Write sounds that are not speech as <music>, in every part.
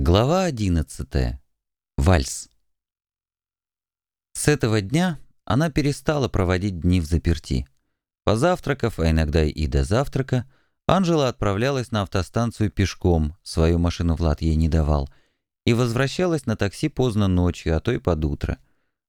Глава 11. Вальс. С этого дня она перестала проводить дни в заперти. Позавтракав, а иногда и до завтрака, Анжела отправлялась на автостанцию пешком, свою машину Влад ей не давал, и возвращалась на такси поздно ночью, а то и под утро.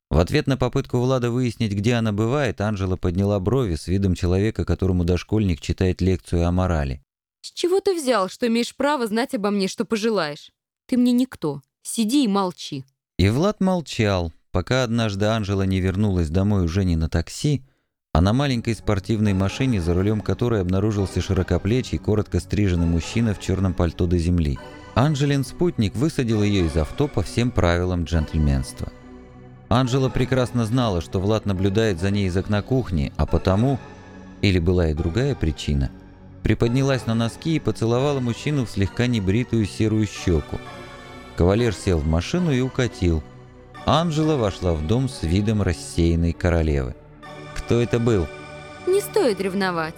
В ответ на попытку Влада выяснить, где она бывает, Анжела подняла брови с видом человека, которому дошкольник читает лекцию о морали. «С чего ты взял, что имеешь право знать обо мне, что пожелаешь?» Ты мне никто. Сиди и молчи». И Влад молчал, пока однажды Анжела не вернулась домой уже не на такси, а на маленькой спортивной машине, за рулем которой обнаружился широкоплечий, коротко стриженный мужчина в черном пальто до земли. Анжелин спутник высадил ее из авто по всем правилам джентльменства. Анжела прекрасно знала, что Влад наблюдает за ней из окна кухни, а потому, или была и другая причина, приподнялась на носки и поцеловала мужчину в слегка небритую серую щеку. Кавалер сел в машину и укатил. Анжела вошла в дом с видом рассеянной королевы. Кто это был? Не стоит ревновать.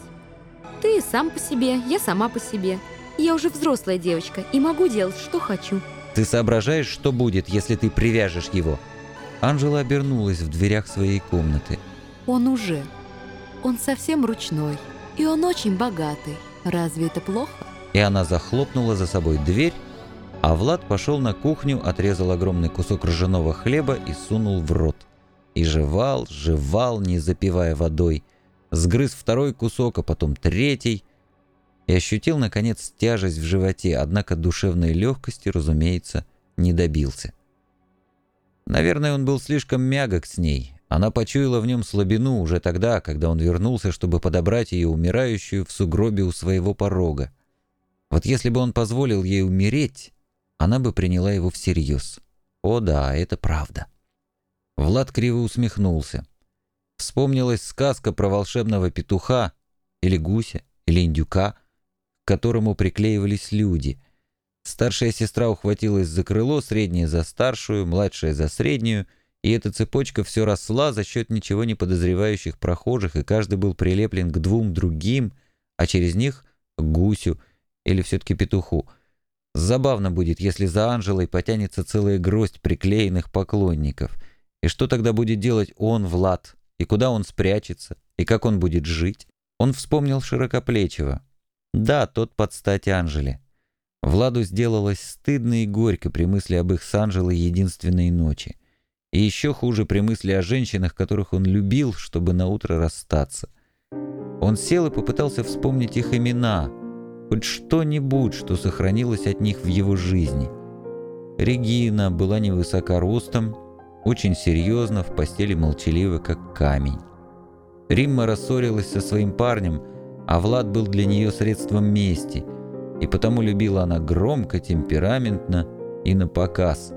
Ты сам по себе, я сама по себе. Я уже взрослая девочка и могу делать, что хочу. Ты соображаешь, что будет, если ты привяжешь его? Анжела обернулась в дверях своей комнаты. Он уже. Он совсем ручной. И он очень богатый. Разве это плохо? И она захлопнула за собой дверь а Влад пошел на кухню, отрезал огромный кусок ржаного хлеба и сунул в рот. И жевал, жевал, не запивая водой. Сгрыз второй кусок, а потом третий. И ощутил, наконец, тяжесть в животе, однако душевной легкости, разумеется, не добился. Наверное, он был слишком мягок с ней. Она почуяла в нем слабину уже тогда, когда он вернулся, чтобы подобрать ее умирающую в сугробе у своего порога. Вот если бы он позволил ей умереть, она бы приняла его всерьез. О да, это правда. Влад криво усмехнулся. Вспомнилась сказка про волшебного петуха, или гуся, или индюка, к которому приклеивались люди. Старшая сестра ухватилась за крыло, средняя за старшую, младшая за среднюю, и эта цепочка все росла за счет ничего не подозревающих прохожих, и каждый был прилеплен к двум другим, а через них — к гусю или все-таки петуху — Забавно будет, если за Анжелой потянется целая гроздь приклеенных поклонников. И что тогда будет делать он, Влад? И куда он спрячется? И как он будет жить? Он вспомнил Широкоплечего. Да, тот под стать Анжеле. Владу сделалось стыдно и горько при мысли об их с Анжелой единственной ночи. И еще хуже при мысли о женщинах, которых он любил, чтобы наутро расстаться. Он сел и попытался вспомнить их имена — хоть что-нибудь, что сохранилось от них в его жизни. Регина была невысока ростом, очень серьезно, в постели молчалива, как камень. Римма рассорилась со своим парнем, а Влад был для нее средством мести, и потому любила она громко, темпераментно и на показ,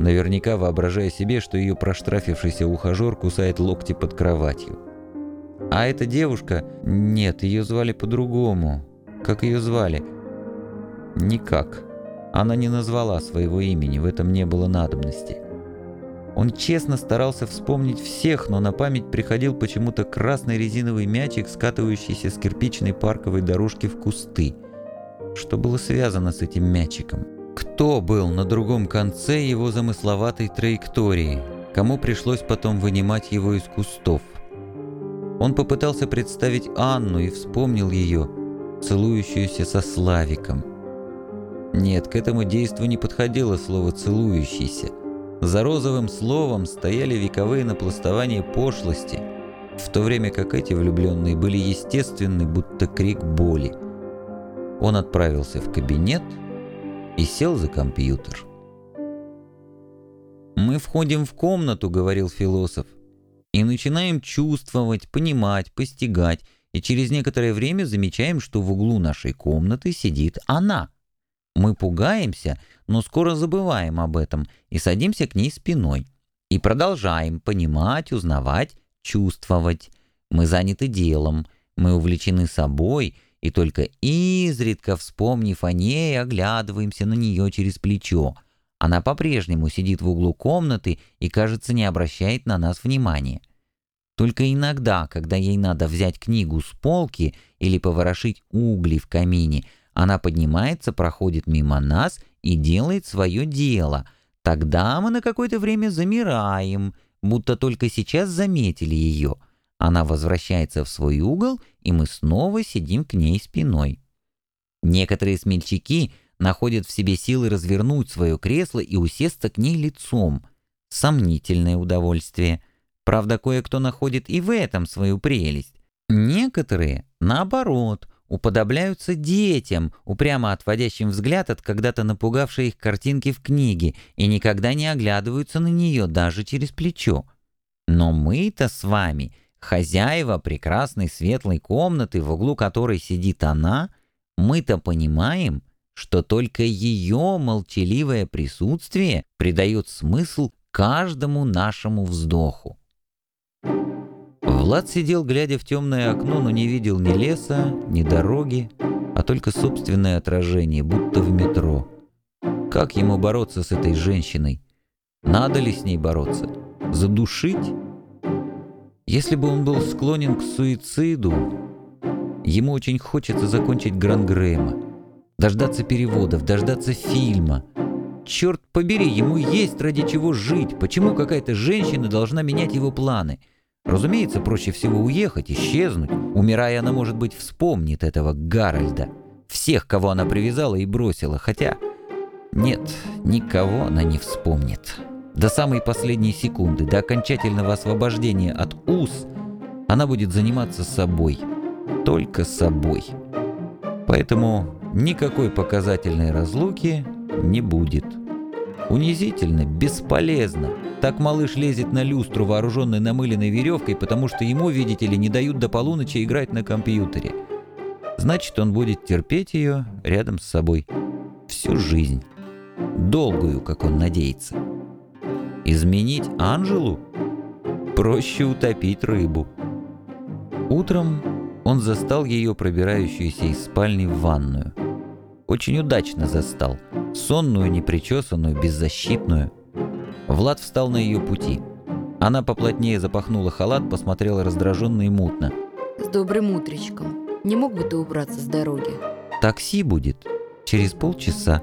наверняка воображая себе, что ее проштрафившийся ухажер кусает локти под кроватью. А эта девушка, нет, ее звали по-другому, как ее звали? Никак. Она не назвала своего имени, в этом не было надобности. Он честно старался вспомнить всех, но на память приходил почему-то красный резиновый мячик, скатывающийся с кирпичной парковой дорожки в кусты. Что было связано с этим мячиком? Кто был на другом конце его замысловатой траектории? Кому пришлось потом вынимать его из кустов? Он попытался представить Анну и вспомнил ее – целующуюся со Славиком. Нет, к этому действу не подходило слово «целующийся». За розовым словом стояли вековые напластования пошлости, в то время как эти влюбленные были естественны, будто крик боли. Он отправился в кабинет и сел за компьютер. «Мы входим в комнату», — говорил философ, — «и начинаем чувствовать, понимать, постигать, и через некоторое время замечаем, что в углу нашей комнаты сидит она. Мы пугаемся, но скоро забываем об этом и садимся к ней спиной. И продолжаем понимать, узнавать, чувствовать. Мы заняты делом, мы увлечены собой, и только изредка, вспомнив о ней, оглядываемся на нее через плечо. Она по-прежнему сидит в углу комнаты и, кажется, не обращает на нас внимания. Только иногда, когда ей надо взять книгу с полки или поворошить угли в камине, она поднимается, проходит мимо нас и делает свое дело. Тогда мы на какое-то время замираем, будто только сейчас заметили ее. Она возвращается в свой угол, и мы снова сидим к ней спиной. Некоторые смельчаки находят в себе силы развернуть свое кресло и усесться к ней лицом. Сомнительное удовольствие. Правда, кое-кто находит и в этом свою прелесть. Некоторые, наоборот, уподобляются детям, упрямо отводящим взгляд от когда-то напугавшей их картинки в книге и никогда не оглядываются на нее даже через плечо. Но мы-то с вами, хозяева прекрасной светлой комнаты, в углу которой сидит она, мы-то понимаем, что только ее молчаливое присутствие придает смысл каждому нашему вздоху. Влад сидел, глядя в темное окно, но не видел ни леса, ни дороги, а только собственное отражение, будто в метро. Как ему бороться с этой женщиной? Надо ли с ней бороться? Задушить? Если бы он был склонен к суициду, ему очень хочется закончить Гран Грэма, дождаться переводов, дождаться фильма. Черт побери, ему есть ради чего жить. Почему какая-то женщина должна менять его планы? — Разумеется, проще всего уехать, исчезнуть. Умирая, она, может быть, вспомнит этого Гарольда. Всех, кого она привязала и бросила. Хотя... Нет, никого она не вспомнит. До самой последней секунды, до окончательного освобождения от уз, она будет заниматься собой. Только собой. Поэтому никакой показательной разлуки не будет. Унизительно, бесполезно. Так малыш лезет на люстру, вооруженный намыленной веревкой, потому что ему, видите ли, не дают до полуночи играть на компьютере. Значит, он будет терпеть ее рядом с собой. Всю жизнь. Долгую, как он надеется. Изменить Анжелу? Проще утопить рыбу. Утром он застал ее пробирающуюся из спальни в ванную. Очень удачно застал. Сонную, непричесанную, беззащитную. Влад встал на ее пути. Она поплотнее запахнула халат, посмотрела раздраженно и мутно. «С добрым утречком. Не мог бы ты убраться с дороги?» «Такси будет. Через полчаса.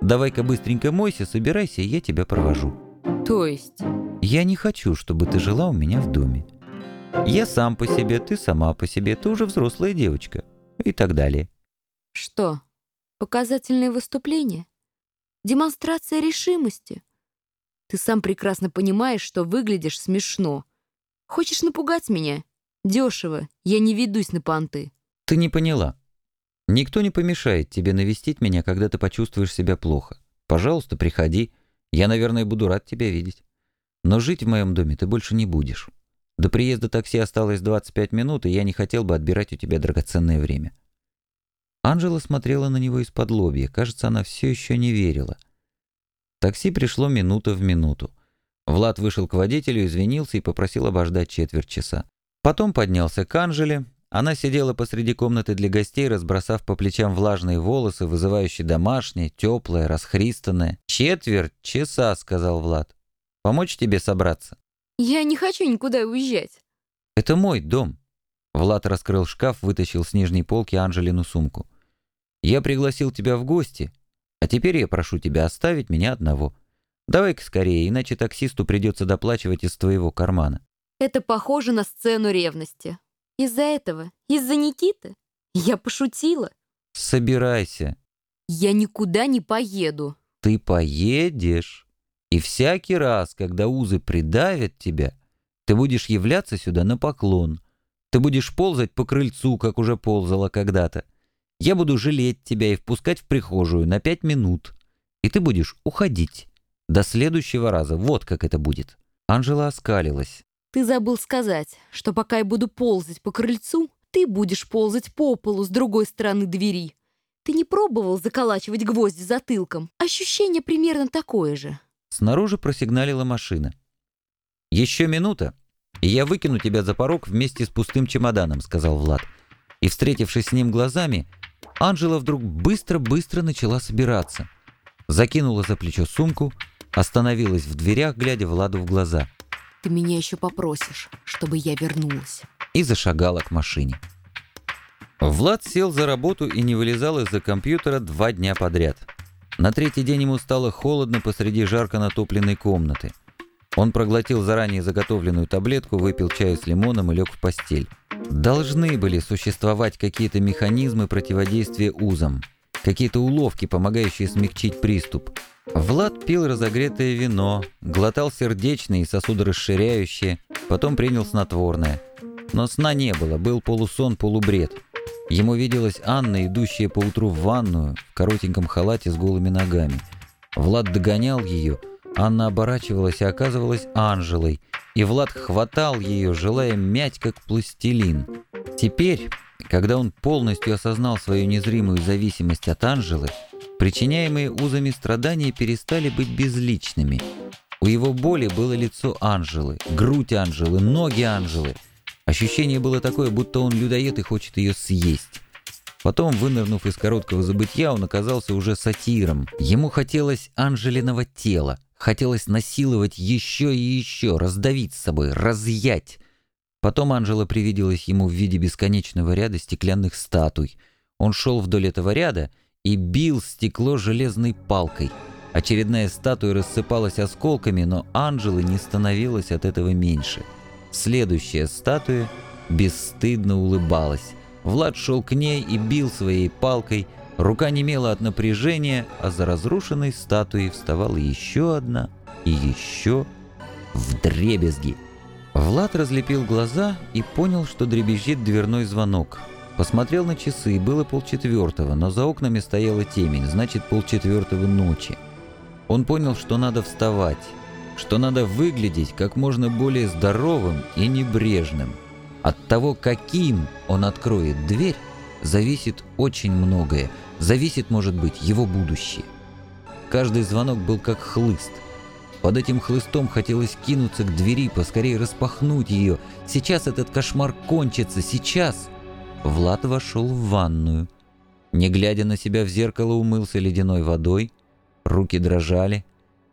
Давай-ка быстренько мойся, собирайся, я тебя провожу». «То есть?» «Я не хочу, чтобы ты жила у меня в доме. Я сам по себе, ты сама по себе, ты уже взрослая девочка». И так далее. «Что, показательное выступление? Демонстрация решимости?» Ты сам прекрасно понимаешь, что выглядишь смешно. Хочешь напугать меня? Дешево. Я не ведусь на понты. Ты не поняла. Никто не помешает тебе навестить меня, когда ты почувствуешь себя плохо. Пожалуйста, приходи. Я, наверное, буду рад тебя видеть. Но жить в моем доме ты больше не будешь. До приезда такси осталось 25 минут, и я не хотел бы отбирать у тебя драгоценное время. Анжела смотрела на него из-под лобья. Кажется, она все еще не верила. — Такси пришло минута в минуту. Влад вышел к водителю, извинился и попросил обождать четверть часа. Потом поднялся к Анжеле. Она сидела посреди комнаты для гостей, разбросав по плечам влажные волосы, вызывающие домашнее, теплое, расхристанное. «Четверть часа», — сказал Влад. «Помочь тебе собраться?» «Я не хочу никуда уезжать». «Это мой дом». Влад раскрыл шкаф, вытащил с нижней полки Анжелину сумку. «Я пригласил тебя в гости, а теперь я прошу тебя оставить меня одного. Давай-ка скорее, иначе таксисту придется доплачивать из твоего кармана». Это похоже на сцену ревности. Из-за этого? Из-за Никиты? Я пошутила. Собирайся. Я никуда не поеду. Ты поедешь. И всякий раз, когда узы придавят тебя, ты будешь являться сюда на поклон. Ты будешь ползать по крыльцу, как уже ползала когда-то. Я буду жалеть тебя и впускать в прихожую на пять минут. И ты будешь уходить. До следующего раза. Вот как это будет». Анжела оскалилась. «Ты забыл сказать, что пока я буду ползать по крыльцу, ты будешь ползать по полу с другой стороны двери. Ты не пробовал заколачивать гвозди затылком? Ощущение примерно такое же». Снаружи просигналила машина. «Еще минута, и я выкину тебя за порог вместе с пустым чемоданом», — сказал Влад. И, встретившись с ним глазами, Анжела вдруг быстро-быстро начала собираться. Закинула за плечо сумку, остановилась в дверях, глядя Владу в глаза. «Ты меня еще попросишь, чтобы я вернулась». И зашагала к машине. Влад сел за работу и не вылезал из-за компьютера два дня подряд. На третий день ему стало холодно посреди жарко натопленной комнаты. Он проглотил заранее заготовленную таблетку, выпил чаю с лимоном и лег в постель. Должны были существовать какие-то механизмы противодействия узам, какие-то уловки, помогающие смягчить приступ. Влад пил разогретое вино, глотал сердечные и сосудорасширяющие, потом принял снотворное. Но сна не было, был полусон, полубред. Ему виделась Анна, идущая поутру в ванную, в коротеньком халате с голыми ногами. Влад догонял ее — Анна оборачивалась и оказывалась Анжелой, и Влад хватал ее, желая мять как пластилин. Теперь, когда он полностью осознал свою незримую зависимость от Анжелы, причиняемые узами страдания перестали быть безличными. У его боли было лицо Анжелы, грудь Анжелы, ноги Анжелы. Ощущение было такое, будто он людоед и хочет ее съесть. Потом, вынырнув из короткого забытья, он оказался уже сатиром. Ему хотелось Анжелиного тела, Хотелось насиловать еще и еще, раздавить с собой, разъять. Потом Анжела привиделась ему в виде бесконечного ряда стеклянных статуй. Он шел вдоль этого ряда и бил стекло железной палкой. Очередная статуя рассыпалась осколками, но Анжелы не становилось от этого меньше. Следующая статуя бесстыдно улыбалась. Влад шел к ней и бил своей палкой – Рука немела от напряжения, а за разрушенной статуей вставала еще одна и еще в дребезги. Влад разлепил глаза и понял, что дребезжит дверной звонок. Посмотрел на часы, было полчетвертого, но за окнами стояла темень, значит полчетвертого ночи. Он понял, что надо вставать, что надо выглядеть как можно более здоровым и небрежным. От того, каким он откроет дверь, зависит очень многое, зависит, может быть, его будущее. Каждый звонок был как хлыст. Под этим хлыстом хотелось кинуться к двери, поскорее распахнуть ее. Сейчас этот кошмар кончится, сейчас. Влад вошел в ванную. Не глядя на себя в зеркало, умылся ледяной водой. Руки дрожали.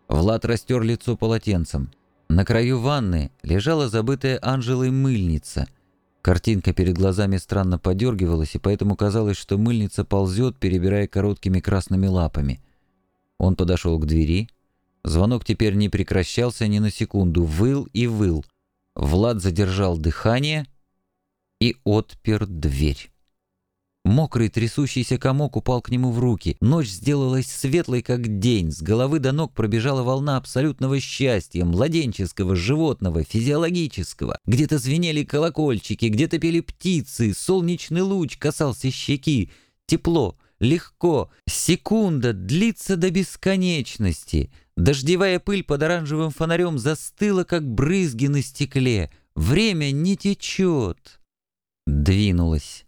Влад растер лицо полотенцем. На краю ванны лежала забытая Анжелой мыльница — Картинка перед глазами странно подергивалась, и поэтому казалось, что мыльница ползет, перебирая короткими красными лапами. Он подошел к двери. Звонок теперь не прекращался ни на секунду, выл и выл. Влад задержал дыхание и отпер дверь. Мокрый трясущийся комок упал к нему в руки. Ночь сделалась светлой, как день. С головы до ног пробежала волна абсолютного счастья, младенческого, животного, физиологического. Где-то звенели колокольчики, где-то пели птицы, солнечный луч касался щеки. Тепло, легко, секунда длится до бесконечности. Дождевая пыль под оранжевым фонарем застыла, как брызги на стекле. Время не течет. Двинулась.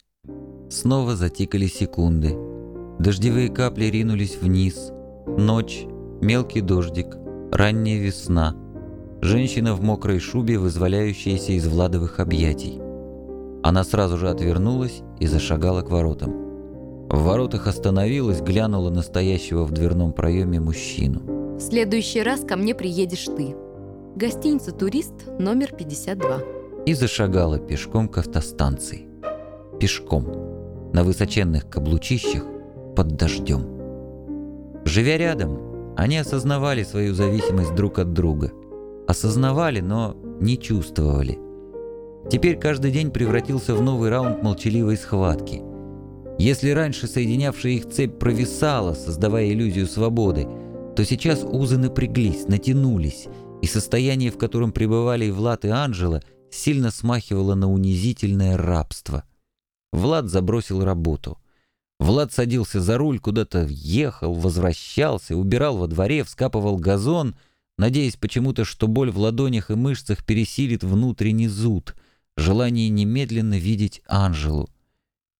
Снова затикали секунды. Дождевые капли ринулись вниз. Ночь, мелкий дождик, ранняя весна. Женщина в мокрой шубе, вызволяющаяся из Владовых объятий. Она сразу же отвернулась и зашагала к воротам. В воротах остановилась, глянула настоящего в дверном проеме мужчину. «В следующий раз ко мне приедешь ты. Гостиница «Турист», номер 52». И зашагала пешком к автостанции. Пешком на высоченных каблучищах под дождем. Живя рядом, они осознавали свою зависимость друг от друга. Осознавали, но не чувствовали. Теперь каждый день превратился в новый раунд молчаливой схватки. Если раньше соединявшая их цепь провисала, создавая иллюзию свободы, то сейчас узы напряглись, натянулись, и состояние, в котором пребывали и Влад, и Анжела, сильно смахивало на унизительное рабство. Влад забросил работу. Влад садился за руль, куда-то ехал, возвращался, убирал во дворе, вскапывал газон, надеясь почему-то, что боль в ладонях и мышцах пересилит внутренний зуд, желание немедленно видеть Анжелу.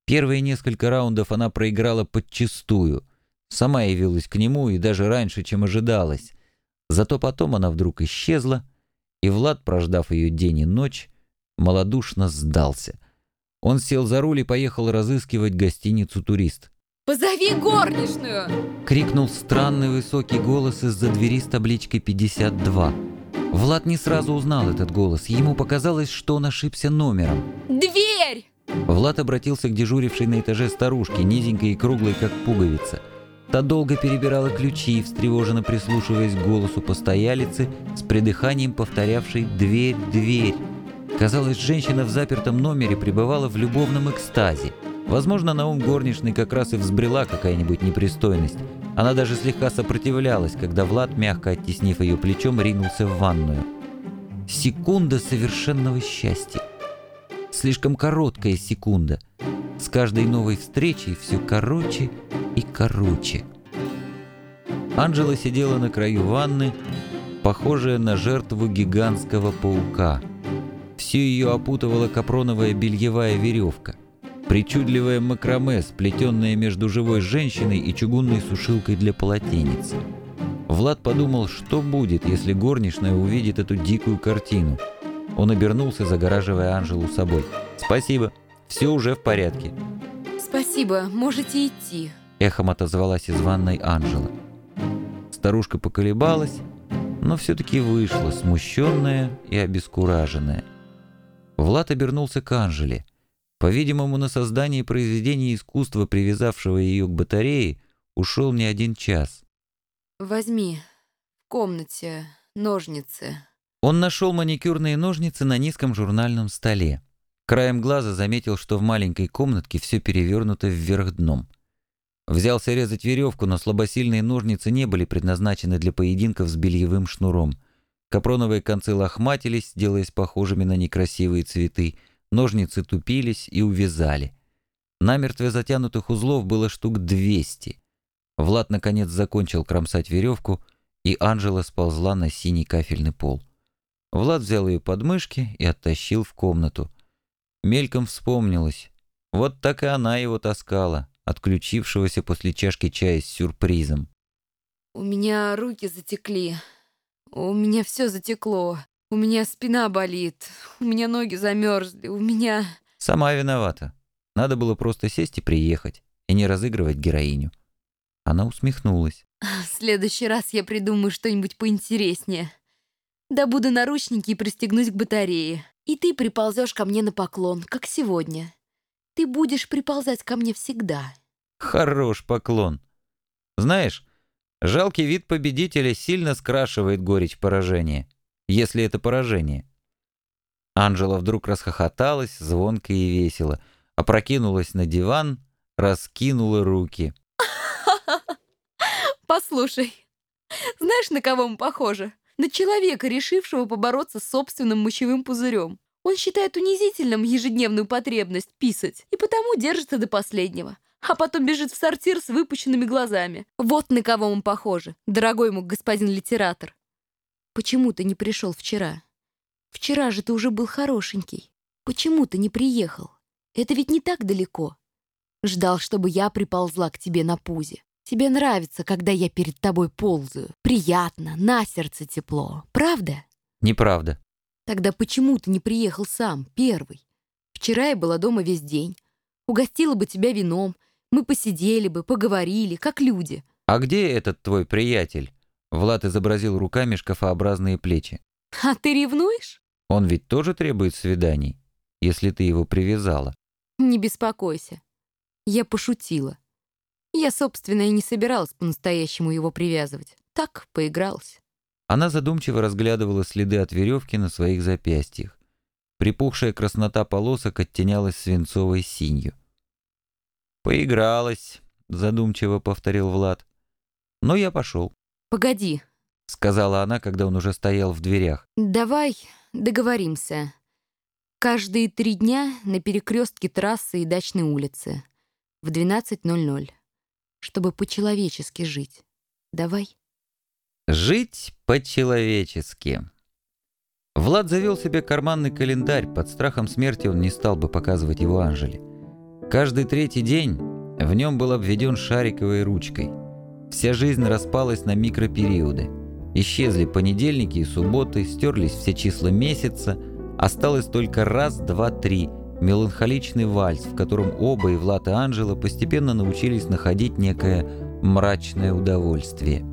Первые несколько раундов она проиграла подчистую. Сама явилась к нему и даже раньше, чем ожидалось. Зато потом она вдруг исчезла, и Влад, прождав ее день и ночь, малодушно сдался — он сел за руль и поехал разыскивать гостиницу «Турист». «Позови горничную!» — крикнул странный высокий голос из-за двери с табличкой «52». Влад не сразу узнал этот голос. Ему показалось, что он ошибся номером. «Дверь!» Влад обратился к дежурившей на этаже старушке, низенькой и круглой, как пуговица. Та долго перебирала ключи, встревоженно прислушиваясь к голосу постоялицы, с придыханием повторявшей «дверь, дверь». Казалось, женщина в запертом номере пребывала в любовном экстазе. Возможно, на ум горничной как раз и взбрела какая-нибудь непристойность. Она даже слегка сопротивлялась, когда Влад, мягко оттеснив ее плечом, ринулся в ванную. Секунда совершенного счастья. Слишком короткая секунда. С каждой новой встречей все короче и короче. Анжела сидела на краю ванны, похожая на жертву гигантского паука. Все ее опутывала капроновая бельевая веревка. Причудливая макраме, сплетенная между живой женщиной и чугунной сушилкой для полотенец. Влад подумал, что будет, если горничная увидит эту дикую картину. Он обернулся, загораживая Анжелу собой. «Спасибо, все уже в порядке». «Спасибо, можете идти», Эхом отозвалась из ванной Анжела. Старушка поколебалась, но все-таки вышла, смущенная и обескураженная. Влад обернулся к Анжеле. По-видимому, на создание произведения искусства, привязавшего ее к батарее, ушел не один час. «Возьми в комнате ножницы». Он нашел маникюрные ножницы на низком журнальном столе. Краем глаза заметил, что в маленькой комнатке все перевернуто вверх дном. Взялся резать веревку, но слабосильные ножницы не были предназначены для поединков с бельевым шнуром. Капроновые концы лохматились, делаясь похожими на некрасивые цветы, ножницы тупились и увязали. Намертво затянутых узлов было штук 200. Влад, наконец, закончил кромсать веревку, и Анжела сползла на синий кафельный пол. Влад взял ее под мышки и оттащил в комнату. Мельком вспомнилось. Вот так и она его таскала отключившегося после чашки чая с сюрпризом. «У меня руки затекли. У меня все затекло. У меня спина болит. У меня ноги замерзли. У меня...» «Сама виновата. Надо было просто сесть и приехать, и не разыгрывать героиню». Она усмехнулась. «В следующий раз я придумаю что-нибудь поинтереснее. Добуду наручники и пристегнусь к батарее. И ты приползешь ко мне на поклон, как сегодня. Ты будешь приползать ко мне всегда. Хорош поклон. Знаешь, жалкий вид победителя сильно скрашивает горечь поражения, если это поражение. Анжела вдруг расхохоталась, звонко и весело, опрокинулась на диван, раскинула руки. <laughs> Послушай, знаешь, на кого мы похожи? На человека, решившего побороться с собственным мочевым пузырем. Он считает унизительным ежедневную потребность писать и потому держится до последнего а потом бежит в сортир с выпущенными глазами. Вот на кого он похоже, дорогой мой господин литератор. Почему ты не пришел вчера? Вчера же ты уже был хорошенький. Почему ты не приехал? Это ведь не так далеко. Ждал, чтобы я приползла к тебе на пузе. Тебе нравится, когда я перед тобой ползаю. Приятно, на сердце тепло. Правда? Неправда. Тогда почему ты не приехал сам, первый? Вчера я была дома весь день. Угостила бы тебя вином, мы посидели бы, поговорили, как люди. А где этот твой приятель? Влад изобразил руками шкафообразные плечи. А ты ревнуешь? Он ведь тоже требует свиданий, если ты его привязала. Не беспокойся. Я пошутила. Я, собственно, и не собиралась по-настоящему его привязывать. Так, поигралась. Она задумчиво разглядывала следы от веревки на своих запястьях. Припухшая краснота полосок оттенялась свинцовой синью. «Поигралась», — задумчиво повторил Влад. «Но я пошел». «Погоди», — сказала она, когда он уже стоял в дверях. «Давай договоримся. Каждые три дня на перекрестке трассы и дачной улицы. В 12.00. Чтобы по-человечески жить. Давай». «Жить по-человечески». Влад завел себе карманный календарь. Под страхом смерти он не стал бы показывать его Анжеле. Каждый третий день в нем был обведен шариковой ручкой. Вся жизнь распалась на микропериоды. Исчезли понедельники и субботы, стерлись все числа месяца, осталось только раз, два, три – меланхоличный вальс, в котором оба, и Влад и Анжела, постепенно научились находить некое мрачное удовольствие.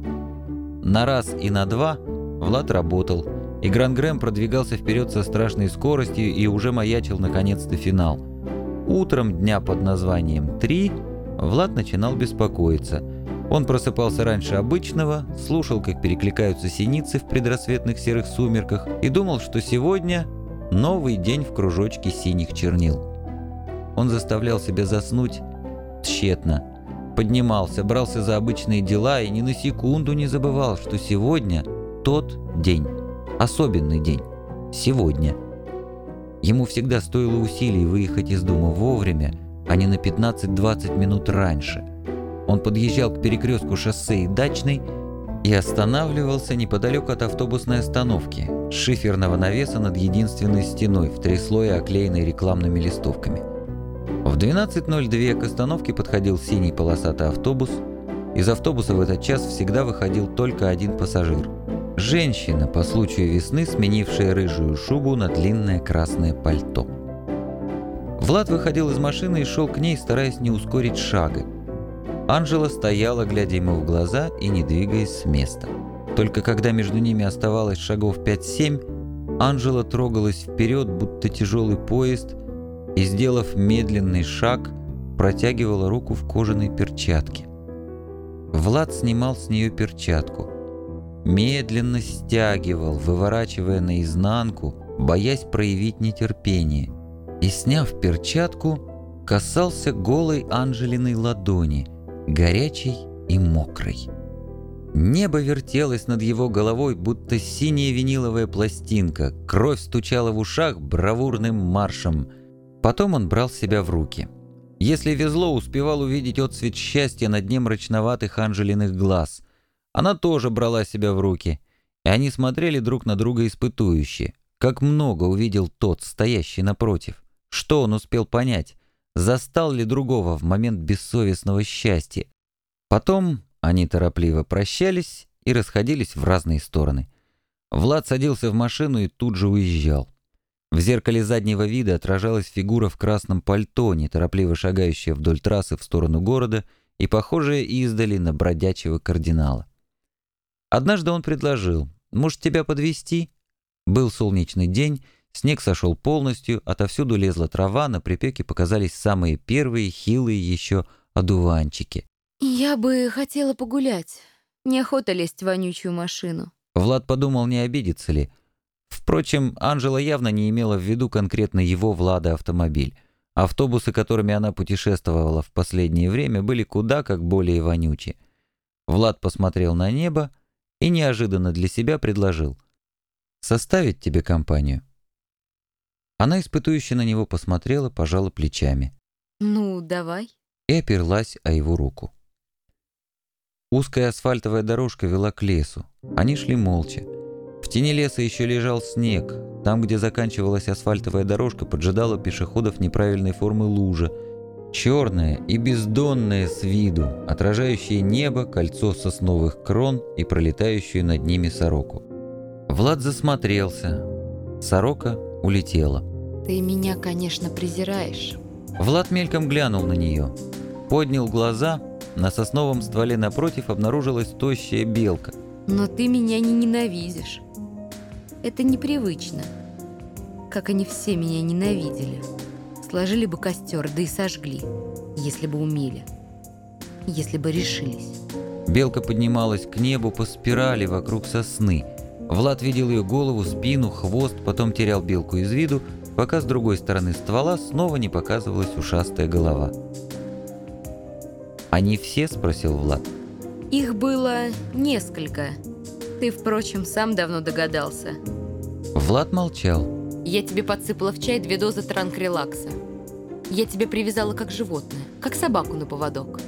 На раз и на два Влад работал, и Гран-Грэм продвигался вперед со страшной скоростью и уже маячил наконец-то финал – Утром дня под названием «Три» Влад начинал беспокоиться. Он просыпался раньше обычного, слушал, как перекликаются синицы в предрассветных серых сумерках и думал, что сегодня новый день в кружочке синих чернил. Он заставлял себя заснуть тщетно. Поднимался, брался за обычные дела и ни на секунду не забывал, что сегодня тот день, особенный день, сегодня. Ему всегда стоило усилий выехать из дома вовремя, а не на 15-20 минут раньше – он подъезжал к перекрестку шоссе и Дачной и останавливался неподалеку от автобусной остановки, шиферного навеса над единственной стеной, в три слоя оклеенной рекламными листовками. В 12.02 к остановке подходил синий полосатый автобус. Из автобуса в этот час всегда выходил только один пассажир. Женщина, по случаю весны, сменившая рыжую шубу на длинное красное пальто. Влад выходил из машины и шел к ней, стараясь не ускорить шага. Анжела стояла, глядя ему в глаза и не двигаясь с места. Только когда между ними оставалось шагов 5-7, Анжела трогалась вперед, будто тяжелый поезд, и, сделав медленный шаг, протягивала руку в кожаной перчатке. Влад снимал с нее перчатку. Медленно стягивал, выворачивая наизнанку, боясь проявить нетерпение. И, сняв перчатку, касался голой Анжелиной ладони – горячий и мокрый. Небо вертелось над его головой, будто синяя виниловая пластинка, кровь стучала в ушах бравурным маршем. Потом он брал себя в руки. Если везло, успевал увидеть отцвет счастья на дне мрачноватых Анжелиных глаз. Она тоже брала себя в руки, и они смотрели друг на друга испытующе. Как много увидел тот, стоящий напротив. Что он успел понять? застал ли другого в момент бессовестного счастья. Потом они торопливо прощались и расходились в разные стороны. Влад садился в машину и тут же уезжал. В зеркале заднего вида отражалась фигура в красном пальто, неторопливо шагающая вдоль трассы в сторону города и похожая издали на бродячего кардинала. Однажды он предложил, может, тебя подвести? Был солнечный день, Снег сошел полностью, отовсюду лезла трава, на припеке показались самые первые, хилые еще одуванчики. «Я бы хотела погулять. Неохота лезть в вонючую машину». Влад подумал, не обидится ли. Впрочем, Анжела явно не имела в виду конкретно его Влада автомобиль. Автобусы, которыми она путешествовала в последнее время, были куда как более вонючие. Влад посмотрел на небо и неожиданно для себя предложил. «Составить тебе компанию?» Она испытующе на него посмотрела, пожала плечами. «Ну, давай». И оперлась о его руку. Узкая асфальтовая дорожка вела к лесу. Они шли молча. В тени леса еще лежал снег. Там, где заканчивалась асфальтовая дорожка, поджидала пешеходов неправильной формы лужа. Черная и бездонная с виду, отражающее небо, кольцо сосновых крон и пролетающую над ними сороку. Влад засмотрелся. Сорока улетела. «Ты меня, конечно, презираешь». Влад мельком глянул на нее. Поднял глаза, на сосновом стволе напротив обнаружилась тощая белка. «Но ты меня не ненавидишь. Это непривычно. Как они все меня ненавидели. Сложили бы костер, да и сожгли, если бы умели. Если бы решились». Белка поднималась к небу по спирали вокруг сосны – Влад видел ее голову, спину, хвост, потом терял белку из виду, пока с другой стороны ствола снова не показывалась ушастая голова. «Они все?» – спросил Влад. «Их было несколько. Ты, впрочем, сам давно догадался». Влад молчал. «Я тебе подсыпала в чай две дозы транкрелакса. Я тебя привязала как животное, как собаку на поводок.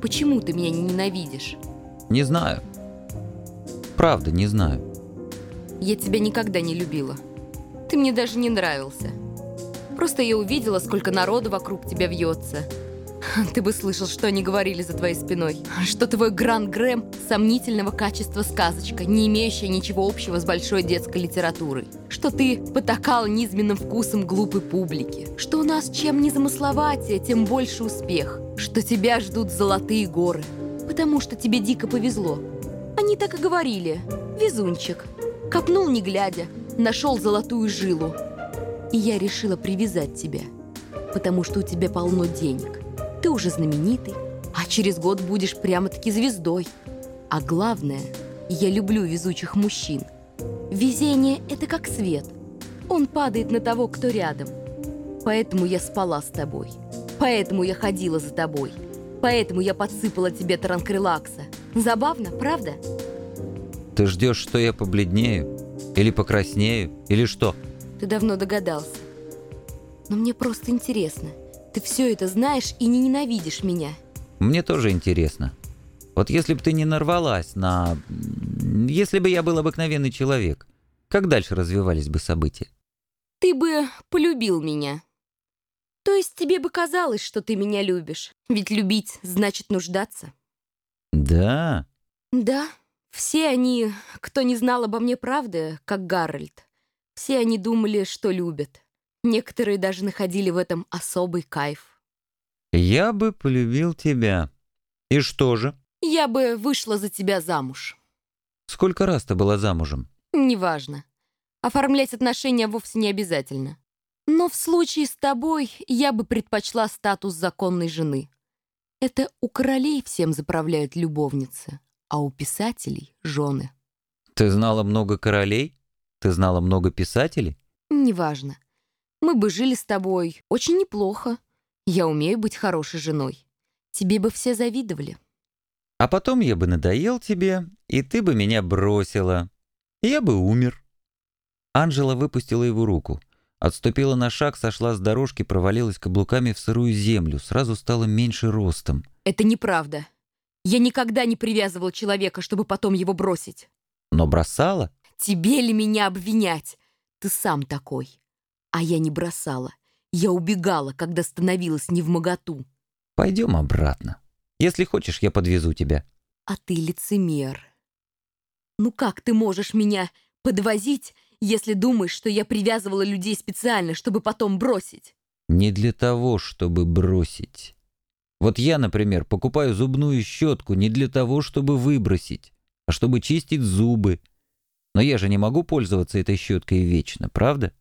Почему ты меня не ненавидишь?» «Не знаю. Правда, не знаю. Я тебя никогда не любила. Ты мне даже не нравился. Просто я увидела, сколько народу вокруг тебя вьется. <laughs> Ты бы слышал, что они говорили за твоей спиной. Что твой Гранд Грэм – сомнительного качества сказочка, не имеющая ничего общего с большой детской литературой. Что ты потакал низменным вкусом глупой публики. Что у нас чем незамысловатее, тем больше успех. Что тебя ждут золотые горы. Потому что тебе дико повезло. Они так и говорили. Везунчик. Копнул не глядя, нашел золотую жилу. И я решила привязать тебя, потому что у тебя полно денег. Ты уже знаменитый, а через год будешь прямо-таки звездой. А главное, я люблю везучих мужчин. Везение — это как свет. Он падает на того, кто рядом. Поэтому я спала с тобой. Поэтому я ходила за тобой. Поэтому я подсыпала тебе таранкрелакса. Забавно, правда? Ты ждешь, что я побледнею? Или покраснею? Или что? Ты давно догадался. Но мне просто интересно. Ты все это знаешь и не ненавидишь меня. Мне тоже интересно. Вот если бы ты не нарвалась на... Если бы я был обыкновенный человек, как дальше развивались бы события? Ты бы полюбил меня. То есть тебе бы казалось, что ты меня любишь. Ведь любить значит нуждаться. Да? Да. Все они, кто не знал обо мне правды, как Гарольд, все они думали, что любят. Некоторые даже находили в этом особый кайф. Я бы полюбил тебя. И что же? Я бы вышла за тебя замуж. Сколько раз ты была замужем? Неважно. Оформлять отношения вовсе не обязательно. Но в случае с тобой я бы предпочла статус законной жены. Это у королей всем заправляют любовницы, а у писателей — жены. Ты знала много королей? Ты знала много писателей? Неважно. Мы бы жили с тобой очень неплохо. Я умею быть хорошей женой. Тебе бы все завидовали. А потом я бы надоел тебе, и ты бы меня бросила. И я бы умер. Анжела выпустила его руку. Отступила на шаг, сошла с дорожки, провалилась каблуками в сырую землю, сразу стала меньше ростом. Это неправда. Я никогда не привязывал человека, чтобы потом его бросить. Но бросала? Тебе ли меня обвинять? Ты сам такой. А я не бросала. Я убегала, когда становилась не в моготу. Пойдем обратно. Если хочешь, я подвезу тебя. А ты лицемер. Ну как ты можешь меня подвозить, если думаешь, что я привязывала людей специально, чтобы потом бросить? Не для того, чтобы бросить. Вот я, например, покупаю зубную щетку не для того, чтобы выбросить, а чтобы чистить зубы. Но я же не могу пользоваться этой щеткой вечно, правда?